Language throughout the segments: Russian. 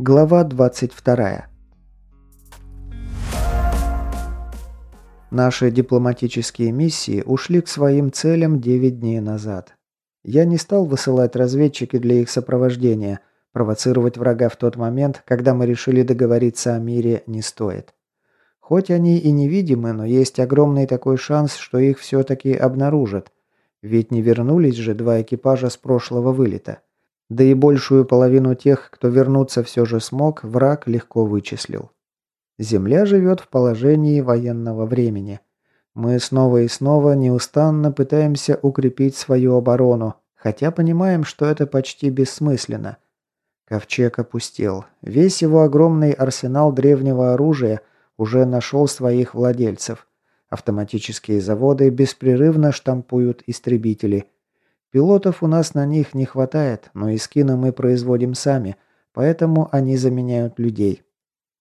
Глава 22. Наши дипломатические миссии ушли к своим целям 9 дней назад. Я не стал высылать разведчики для их сопровождения. Провоцировать врага в тот момент, когда мы решили договориться о мире, не стоит. Хоть они и невидимы, но есть огромный такой шанс, что их все-таки обнаружат. Ведь не вернулись же два экипажа с прошлого вылета. Да и большую половину тех, кто вернуться все же смог, враг легко вычислил. Земля живет в положении военного времени. Мы снова и снова неустанно пытаемся укрепить свою оборону, хотя понимаем, что это почти бессмысленно. Ковчег опустел. Весь его огромный арсенал древнего оружия уже нашел своих владельцев. Автоматические заводы беспрерывно штампуют истребители – Пилотов у нас на них не хватает, но и скины мы производим сами, поэтому они заменяют людей.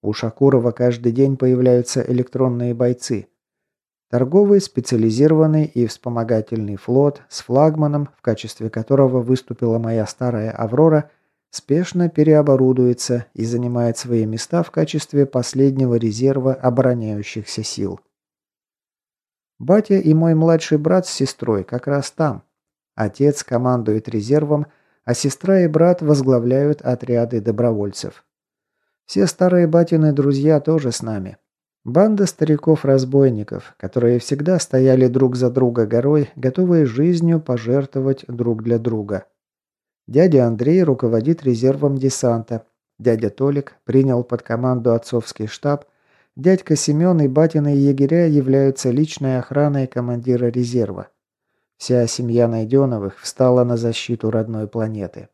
У Шакурова каждый день появляются электронные бойцы. Торговый, специализированный и вспомогательный флот с флагманом, в качестве которого выступила моя старая «Аврора», спешно переоборудуется и занимает свои места в качестве последнего резерва обороняющихся сил. Батя и мой младший брат с сестрой как раз там, Отец командует резервом, а сестра и брат возглавляют отряды добровольцев. Все старые батины друзья тоже с нами. Банда стариков-разбойников, которые всегда стояли друг за друга горой, готовые жизнью пожертвовать друг для друга. Дядя Андрей руководит резервом десанта. Дядя Толик принял под команду отцовский штаб. Дядька Семен и батины егеря являются личной охраной командира резерва. Вся семья Найденовых встала на защиту родной планеты.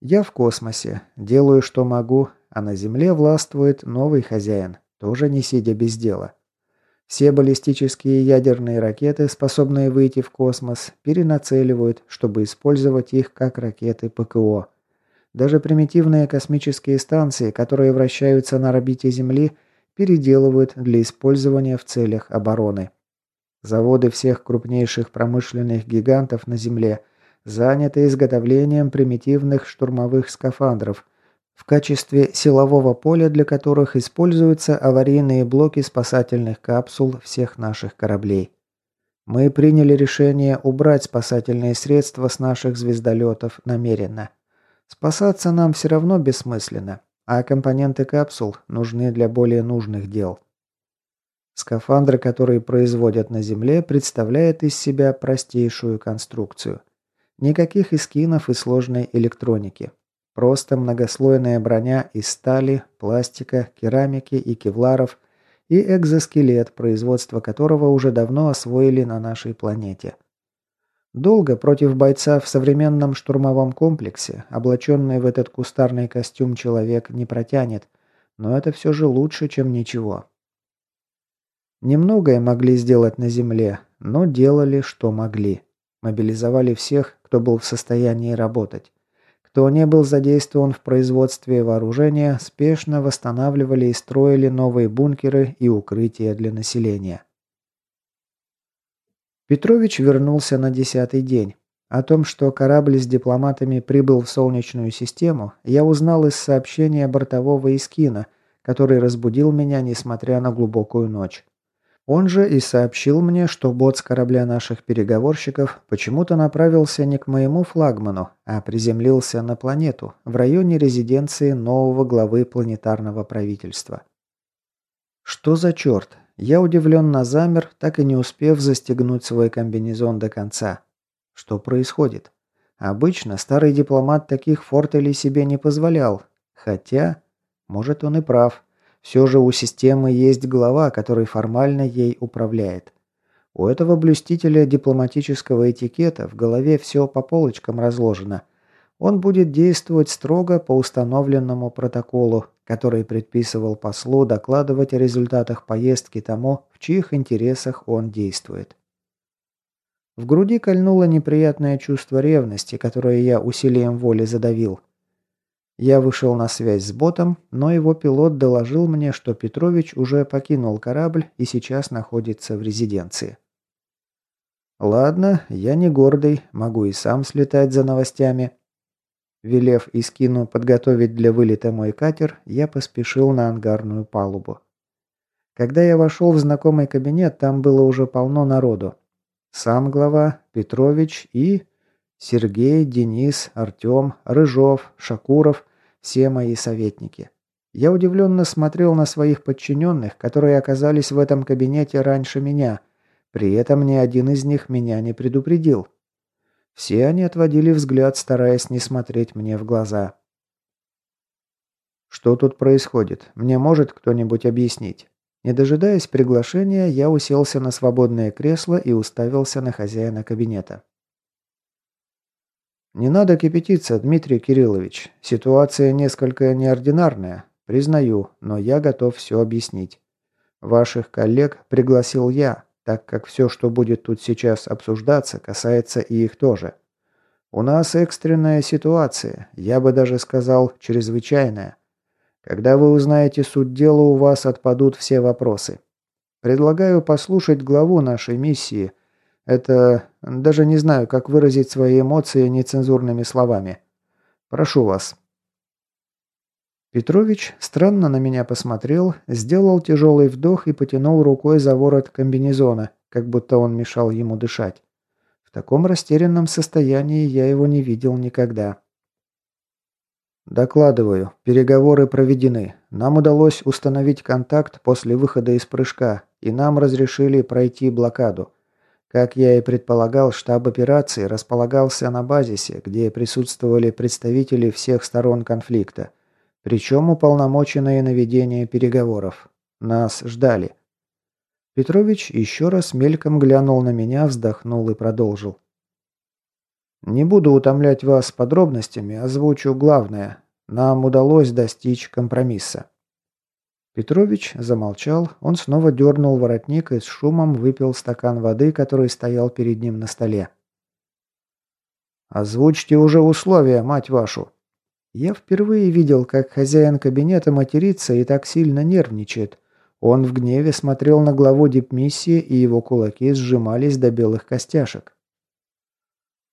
Я в космосе, делаю, что могу, а на Земле властвует новый хозяин, тоже не сидя без дела. Все баллистические ядерные ракеты, способные выйти в космос, перенацеливают, чтобы использовать их как ракеты ПКО. Даже примитивные космические станции, которые вращаются на орбите Земли, переделывают для использования в целях обороны. Заводы всех крупнейших промышленных гигантов на Земле заняты изготовлением примитивных штурмовых скафандров, в качестве силового поля для которых используются аварийные блоки спасательных капсул всех наших кораблей. Мы приняли решение убрать спасательные средства с наших звездолетов намеренно. Спасаться нам все равно бессмысленно, а компоненты капсул нужны для более нужных дел. Скафандр, который производят на Земле, представляет из себя простейшую конструкцию. Никаких эскинов и сложной электроники. Просто многослойная броня из стали, пластика, керамики и кевларов и экзоскелет, производство которого уже давно освоили на нашей планете. Долго против бойца в современном штурмовом комплексе, облаченный в этот кустарный костюм человек не протянет, но это все же лучше, чем ничего. Немногое могли сделать на земле, но делали, что могли. Мобилизовали всех, кто был в состоянии работать. Кто не был задействован в производстве вооружения, спешно восстанавливали и строили новые бункеры и укрытия для населения. Петрович вернулся на десятый день. О том, что корабль с дипломатами прибыл в Солнечную систему, я узнал из сообщения бортового Искина, который разбудил меня, несмотря на глубокую ночь. Он же и сообщил мне, что бот с корабля наших переговорщиков почему-то направился не к моему флагману, а приземлился на планету, в районе резиденции нового главы планетарного правительства. Что за черт? Я удивленно замер, так и не успев застегнуть свой комбинезон до конца. Что происходит? Обычно старый дипломат таких фортелей себе не позволял. Хотя, может он и прав. Все же у системы есть глава, который формально ей управляет. У этого блюстителя дипломатического этикета в голове все по полочкам разложено. Он будет действовать строго по установленному протоколу, который предписывал послу докладывать о результатах поездки тому, в чьих интересах он действует. В груди кольнуло неприятное чувство ревности, которое я усилием воли задавил. Я вышел на связь с ботом, но его пилот доложил мне, что Петрович уже покинул корабль и сейчас находится в резиденции. Ладно, я не гордый, могу и сам слетать за новостями. Велев Искину подготовить для вылета мой катер, я поспешил на ангарную палубу. Когда я вошел в знакомый кабинет, там было уже полно народу. Сам глава, Петрович и... Сергей, Денис, Артем, Рыжов, Шакуров – все мои советники. Я удивленно смотрел на своих подчиненных, которые оказались в этом кабинете раньше меня. При этом ни один из них меня не предупредил. Все они отводили взгляд, стараясь не смотреть мне в глаза. «Что тут происходит? Мне может кто-нибудь объяснить?» Не дожидаясь приглашения, я уселся на свободное кресло и уставился на хозяина кабинета. «Не надо кипятиться, Дмитрий Кириллович. Ситуация несколько неординарная, признаю, но я готов все объяснить. Ваших коллег пригласил я, так как все, что будет тут сейчас обсуждаться, касается и их тоже. У нас экстренная ситуация, я бы даже сказал, чрезвычайная. Когда вы узнаете суть дела, у вас отпадут все вопросы. Предлагаю послушать главу нашей миссии. Это... даже не знаю, как выразить свои эмоции нецензурными словами. Прошу вас». Петрович странно на меня посмотрел, сделал тяжелый вдох и потянул рукой за ворот комбинезона, как будто он мешал ему дышать. В таком растерянном состоянии я его не видел никогда. «Докладываю. Переговоры проведены. Нам удалось установить контакт после выхода из прыжка, и нам разрешили пройти блокаду. Как я и предполагал, штаб операции располагался на базисе, где присутствовали представители всех сторон конфликта, причем уполномоченные на ведение переговоров. Нас ждали. Петрович еще раз мельком глянул на меня, вздохнул и продолжил. «Не буду утомлять вас подробностями, озвучу главное. Нам удалось достичь компромисса». Петрович замолчал, он снова дернул воротник и с шумом выпил стакан воды, который стоял перед ним на столе. «Озвучьте уже условия, мать вашу!» Я впервые видел, как хозяин кабинета матерится и так сильно нервничает. Он в гневе смотрел на главу дипмиссии, и его кулаки сжимались до белых костяшек.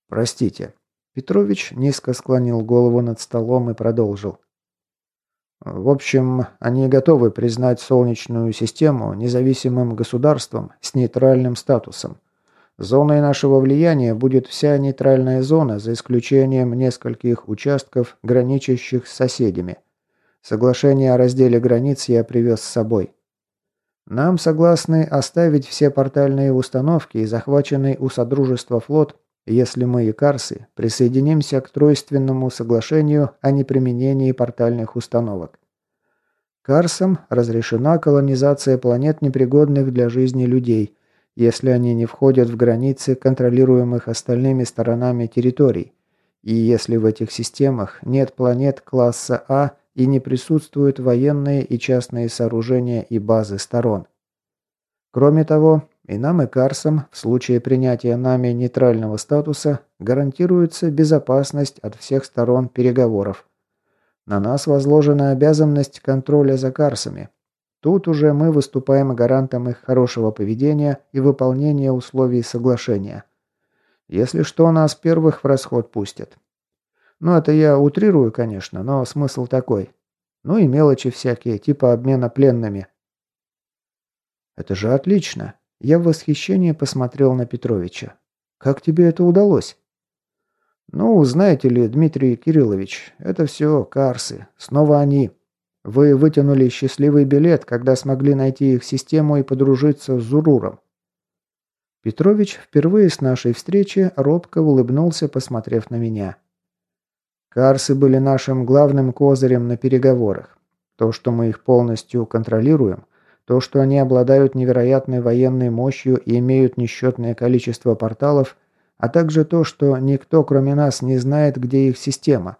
«Простите». Петрович низко склонил голову над столом и продолжил. В общем, они готовы признать Солнечную систему независимым государством с нейтральным статусом. Зоной нашего влияния будет вся нейтральная зона, за исключением нескольких участков, граничащих с соседями. Соглашение о разделе границ я привез с собой. Нам согласны оставить все портальные установки и захваченный у Содружества флот, если мы и Карсы присоединимся к тройственному соглашению о неприменении портальных установок. Карсам разрешена колонизация планет, непригодных для жизни людей, если они не входят в границы контролируемых остальными сторонами территорий, и если в этих системах нет планет класса А и не присутствуют военные и частные сооружения и базы сторон. Кроме того, и нам и Карсам в случае принятия нами нейтрального статуса гарантируется безопасность от всех сторон переговоров. На нас возложена обязанность контроля за Карсами. Тут уже мы выступаем гарантом их хорошего поведения и выполнения условий соглашения. Если что, нас первых в расход пустят. Ну, это я утрирую, конечно, но смысл такой. Ну и мелочи всякие, типа обмена пленными. Это же отлично. Я в восхищении посмотрел на Петровича. Как тебе это удалось? Ну, знаете ли, Дмитрий Кириллович, это все карсы. Снова они. Вы вытянули счастливый билет, когда смогли найти их систему и подружиться с Зуруром. Петрович впервые с нашей встречи робко улыбнулся, посмотрев на меня. Карсы были нашим главным козырем на переговорах. То, что мы их полностью контролируем, то, что они обладают невероятной военной мощью и имеют несчетное количество порталов, а также то, что никто кроме нас не знает, где их система.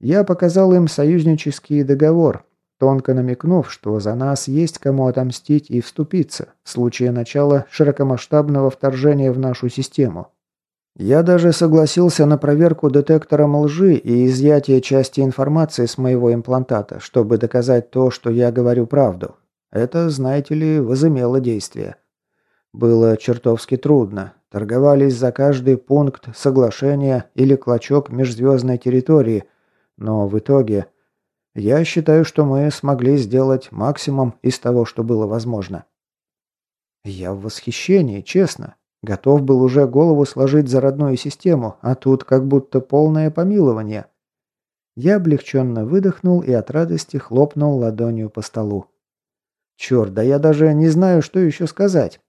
Я показал им союзнический договор, тонко намекнув, что за нас есть кому отомстить и вступиться в случае начала широкомасштабного вторжения в нашу систему. Я даже согласился на проверку детектором лжи и изъятие части информации с моего имплантата, чтобы доказать то, что я говорю правду. Это, знаете ли, возымело действие. Было чертовски трудно. торговались за каждый пункт соглашения или клочок межзвездной территории, но в итоге я считаю, что мы смогли сделать максимум из того, что было возможно. Я в восхищении, честно. Готов был уже голову сложить за родную систему, а тут как будто полное помилование. Я облегченно выдохнул и от радости хлопнул ладонью по столу. Черт, да я даже не знаю, что еще сказать.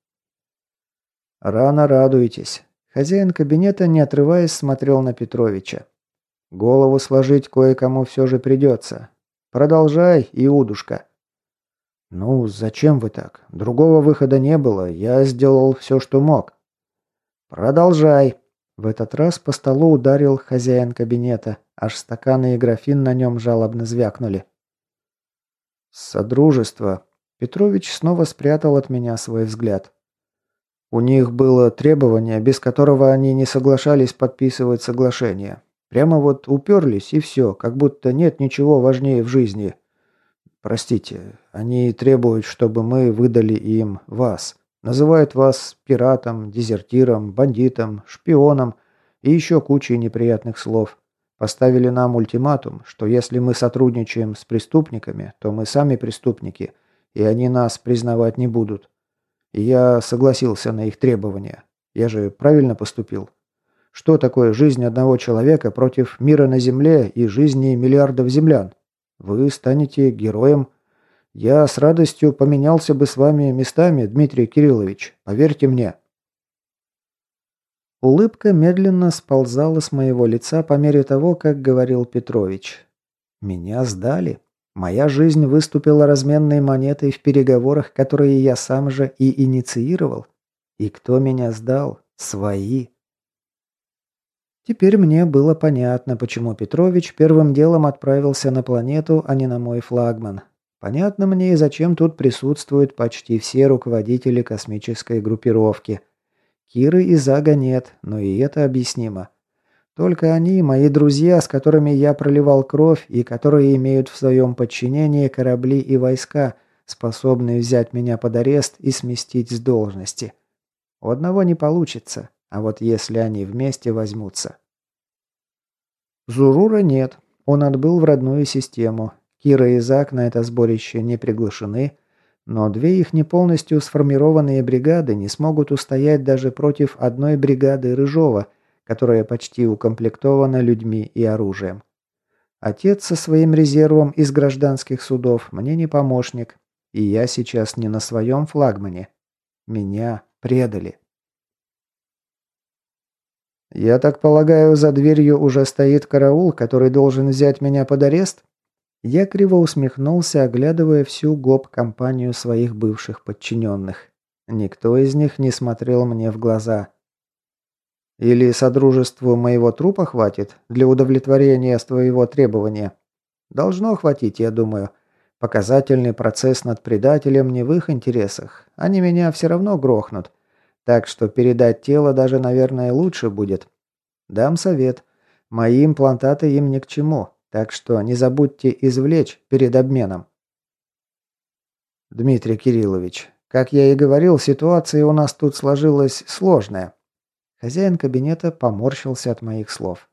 Рано радуетесь. Хозяин кабинета, не отрываясь, смотрел на Петровича. Голову сложить кое-кому все же придется. Продолжай, Иудушка. Ну, зачем вы так? Другого выхода не было. Я сделал все, что мог. Продолжай. В этот раз по столу ударил хозяин кабинета. Аж стаканы и графин на нем жалобно звякнули. Содружество. Петрович снова спрятал от меня свой взгляд. У них было требование, без которого они не соглашались подписывать соглашение. Прямо вот уперлись и все, как будто нет ничего важнее в жизни. Простите, они требуют, чтобы мы выдали им вас. Называют вас пиратом, дезертиром, бандитом, шпионом и еще кучей неприятных слов. Поставили нам ультиматум, что если мы сотрудничаем с преступниками, то мы сами преступники, и они нас признавать не будут. И я согласился на их требования. Я же правильно поступил. Что такое жизнь одного человека против мира на Земле и жизни миллиардов землян? Вы станете героем. Я с радостью поменялся бы с вами местами, Дмитрий Кириллович. Поверьте мне». Улыбка медленно сползала с моего лица по мере того, как говорил Петрович. «Меня сдали. Моя жизнь выступила разменной монетой в переговорах, которые я сам же и инициировал. И кто меня сдал? Свои. Теперь мне было понятно, почему Петрович первым делом отправился на планету, а не на мой флагман. Понятно мне и зачем тут присутствуют почти все руководители космической группировки. Киры и Зага нет, но и это объяснимо. Только они, мои друзья, с которыми я проливал кровь и которые имеют в своем подчинении корабли и войска, способные взять меня под арест и сместить с должности. У одного не получится, а вот если они вместе возьмутся. Зурура нет. Он отбыл в родную систему. Кира и Зак на это сборище не приглашены, но две их не полностью сформированные бригады не смогут устоять даже против одной бригады Рыжова, которая почти укомплектована людьми и оружием. Отец со своим резервом из гражданских судов мне не помощник, и я сейчас не на своем флагмане. Меня предали. «Я так полагаю, за дверью уже стоит караул, который должен взять меня под арест?» Я криво усмехнулся, оглядывая всю гоп-компанию своих бывших подчиненных. Никто из них не смотрел мне в глаза. «Или содружеству моего трупа хватит для удовлетворения твоего требования?» «Должно хватить, я думаю. Показательный процесс над предателем не в их интересах. Они меня все равно грохнут. Так что передать тело даже, наверное, лучше будет. Дам совет. Мои имплантаты им ни к чему, так что не забудьте извлечь перед обменом. Дмитрий Кириллович, как я и говорил, ситуация у нас тут сложилась сложная. Хозяин кабинета поморщился от моих слов.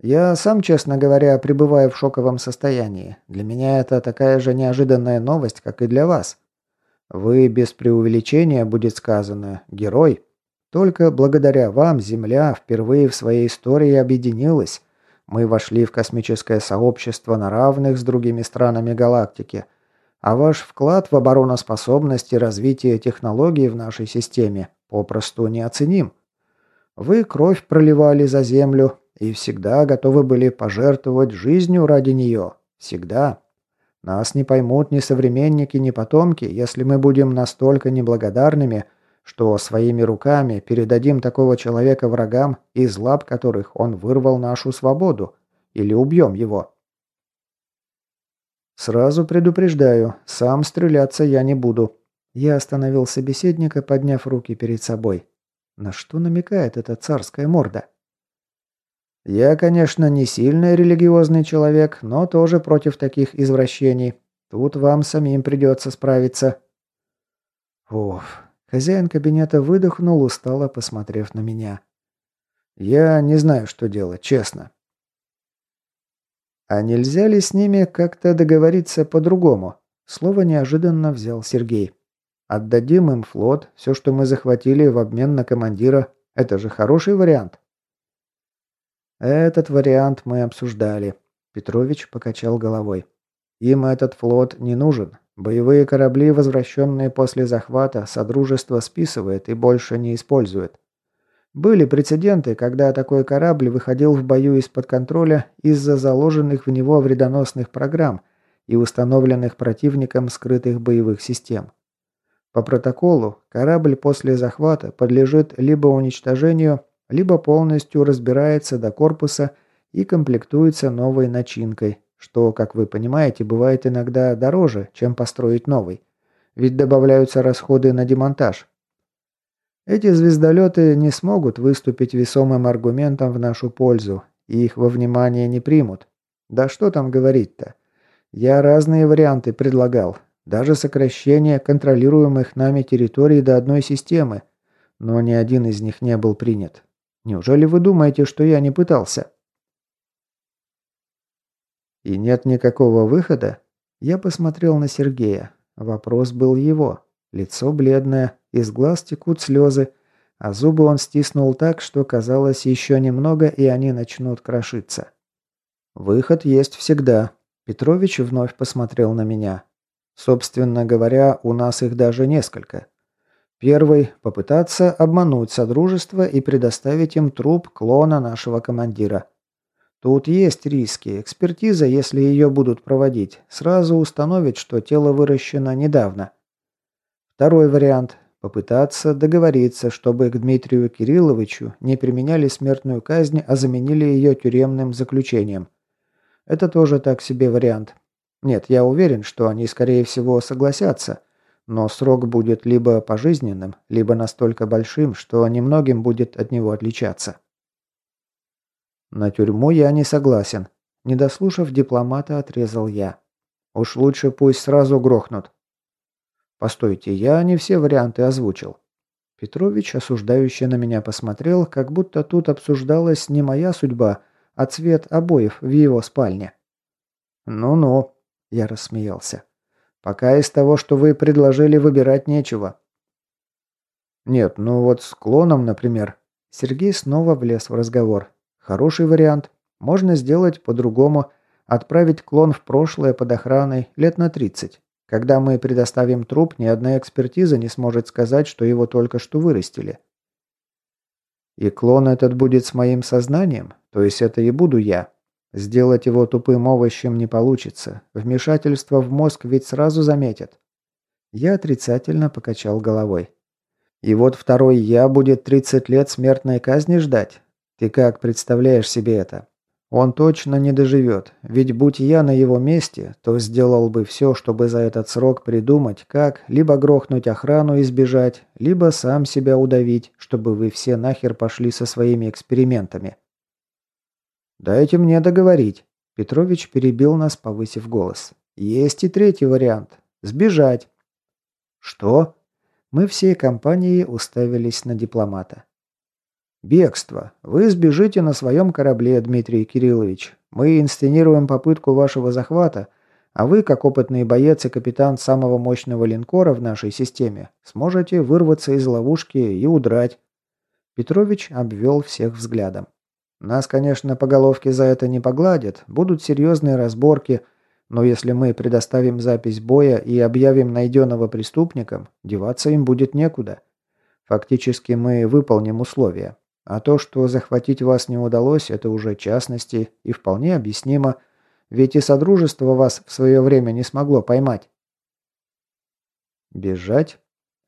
Я сам, честно говоря, пребываю в шоковом состоянии. Для меня это такая же неожиданная новость, как и для вас. Вы, без преувеличения, будет сказано, герой. Только благодаря вам Земля впервые в своей истории объединилась. Мы вошли в космическое сообщество на равных с другими странами галактики. А ваш вклад в обороноспособность и развитие технологий в нашей системе попросту неоценим. Вы кровь проливали за Землю и всегда готовы были пожертвовать жизнью ради нее. Всегда. Нас не поймут ни современники, ни потомки, если мы будем настолько неблагодарными, что своими руками передадим такого человека врагам, из лап которых он вырвал нашу свободу, или убьем его. Сразу предупреждаю, сам стреляться я не буду. Я остановил собеседника, подняв руки перед собой. На что намекает эта царская морда? Я, конечно, не сильно религиозный человек, но тоже против таких извращений. Тут вам самим придется справиться. Уф. Хозяин кабинета выдохнул, устало посмотрев на меня. «Я не знаю, что делать, честно». «А нельзя ли с ними как-то договориться по-другому?» Слово неожиданно взял Сергей. «Отдадим им флот, все, что мы захватили в обмен на командира. Это же хороший вариант». «Этот вариант мы обсуждали», — Петрович покачал головой. «Им этот флот не нужен. Боевые корабли, возвращенные после захвата, Содружество списывает и больше не использует. Были прецеденты, когда такой корабль выходил в бою из-под контроля из-за заложенных в него вредоносных программ и установленных противником скрытых боевых систем. По протоколу, корабль после захвата подлежит либо уничтожению, либо полностью разбирается до корпуса и комплектуется новой начинкой, что, как вы понимаете, бывает иногда дороже, чем построить новый. Ведь добавляются расходы на демонтаж. Эти звездолеты не смогут выступить весомым аргументом в нашу пользу, и их во внимание не примут. Да что там говорить-то? Я разные варианты предлагал, даже сокращение контролируемых нами территорий до одной системы, но ни один из них не был принят. Неужели вы думаете, что я не пытался? И нет никакого выхода? Я посмотрел на Сергея. Вопрос был его. Лицо бледное, из глаз текут слезы, а зубы он стиснул так, что казалось еще немного, и они начнут крошиться. «Выход есть всегда», – Петрович вновь посмотрел на меня. «Собственно говоря, у нас их даже несколько. Первый – попытаться обмануть Содружество и предоставить им труп клона нашего командира. Тут есть риски. Экспертиза, если ее будут проводить, сразу установит, что тело выращено недавно. Второй вариант – попытаться договориться, чтобы к Дмитрию Кирилловичу не применяли смертную казнь, а заменили ее тюремным заключением. Это тоже так себе вариант. Нет, я уверен, что они, скорее всего, согласятся, но срок будет либо пожизненным, либо настолько большим, что немногим будет от него отличаться. На тюрьму я не согласен. Не дослушав дипломата, отрезал я. Уж лучше пусть сразу грохнут. Постойте, я не все варианты озвучил. Петрович осуждающе на меня посмотрел, как будто тут обсуждалась не моя судьба, а цвет обоев в его спальне. «Ну-ну», – я рассмеялся. «Пока из того, что вы предложили, выбирать нечего». «Нет, ну вот с клоном, например». Сергей снова влез в разговор. Хороший вариант. Можно сделать по-другому. Отправить клон в прошлое под охраной лет на 30. Когда мы предоставим труп, ни одна экспертиза не сможет сказать, что его только что вырастили. И клон этот будет с моим сознанием, то есть это и буду я. Сделать его тупым овощем не получится. Вмешательство в мозг ведь сразу заметят. Я отрицательно покачал головой. И вот второй я будет 30 лет смертной казни ждать. Ты как представляешь себе это? Он точно не доживет, ведь будь я на его месте, то сделал бы все, чтобы за этот срок придумать, как либо грохнуть охрану и сбежать, либо сам себя удавить, чтобы вы все нахер пошли со своими экспериментами. «Дайте мне договорить», – Петрович перебил нас, повысив голос. «Есть и третий вариант. Сбежать». «Что?» Мы всей компанией уставились на дипломата. «Бегство. Вы сбежите на своем корабле, Дмитрий Кириллович. Мы инсценируем попытку вашего захвата, а вы, как опытный боец и капитан самого мощного линкора в нашей системе, сможете вырваться из ловушки и удрать». Петрович обвел всех взглядом. «Нас, конечно, по головке за это не погладят, будут серьезные разборки, но если мы предоставим запись боя и объявим найденного преступником, деваться им будет некуда. Фактически мы выполним условия». А то, что захватить вас не удалось, это уже частности и вполне объяснимо, ведь и Содружество вас в свое время не смогло поймать. Бежать?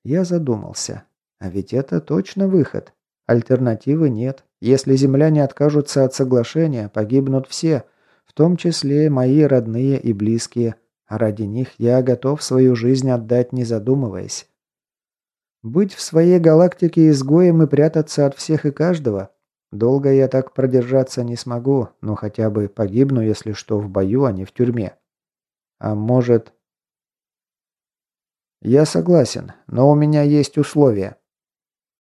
Я задумался. А ведь это точно выход. Альтернативы нет. Если земляне откажутся от соглашения, погибнут все, в том числе мои родные и близкие, а ради них я готов свою жизнь отдать, не задумываясь. Быть в своей галактике изгоем и прятаться от всех и каждого? Долго я так продержаться не смогу, но хотя бы погибну, если что, в бою, а не в тюрьме. А может... «Я согласен, но у меня есть условия».